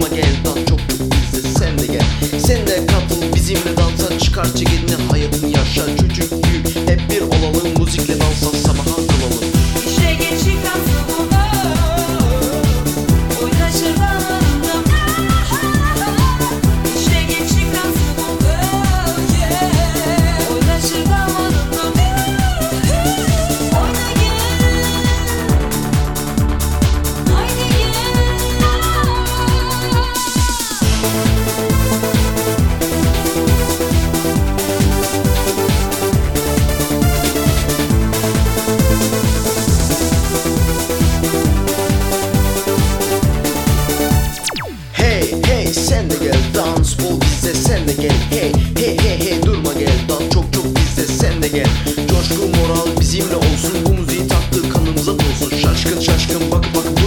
Yanıma gel dans çok bize sen de gel. Sen de katıl bizimle dansa çıkar ceketini buck buck